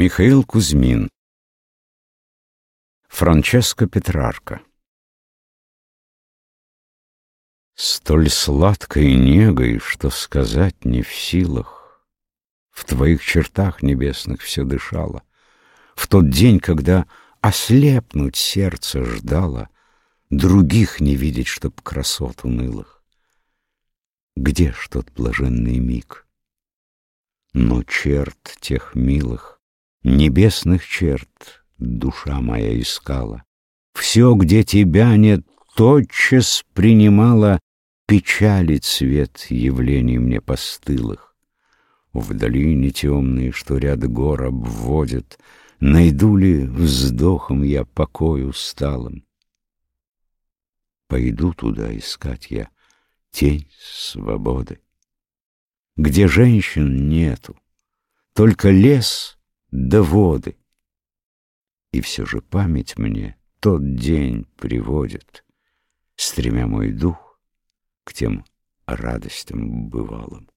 Михаил Кузьмин Франческо Петрарка Столь сладкой негой, что сказать не в силах, В твоих чертах небесных все дышало, В тот день, когда ослепнуть сердце ждало, Других не видеть, чтоб красот унылых. Где ж тот блаженный миг? Но черт тех милых, Небесных черт душа моя искала. Все, где тебя нет, тотчас принимала Печали цвет явлений мне постылых. В долине темные, что ряд гор обводят, Найду ли вздохом я покой усталым? Пойду туда искать я тень свободы, Где женщин нету, только лес — до воды. И все же память мне тот день приводит, Стремя мой дух к тем радостям бывалым.